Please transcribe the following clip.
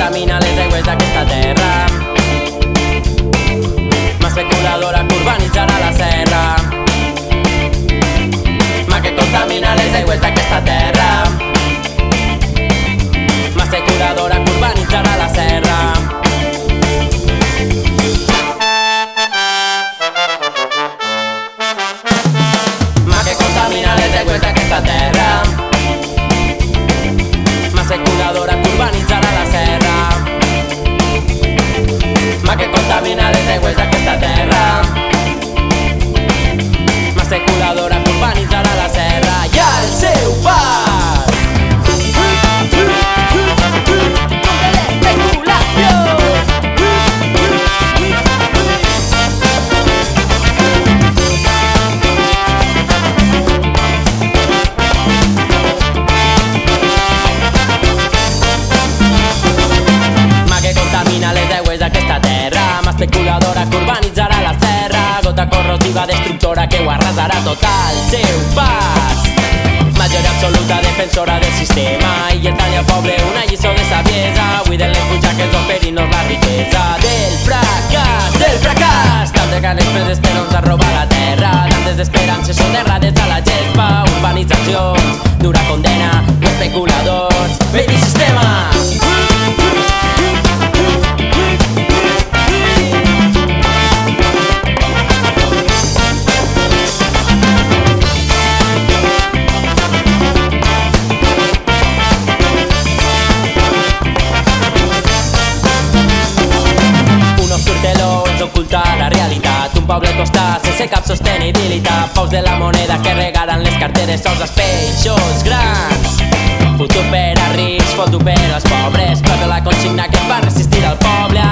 vitamina les devuelta que especuladora que urbanitzarà la serra Gota corrosiva destructora que ho arrasarà tot al seu pas. Majoria absoluta defensora del sistema. I el al poble una lliçó de saviesa. Buiden les butxaques oferint-nos la riquesa Del fracàs, del fracàs. Tantes ganes preses per ons a robar la terra Tantes esperances soterrades a la gespa. Urbanitzacions, ocultar la realitat. Un poble costat sense cap sostenibilitat. Paus de la moneda que regalen les carteres als peixos grans. Futur per a rics, fotut per als pobres. Però la consigna que fa resistir al poble.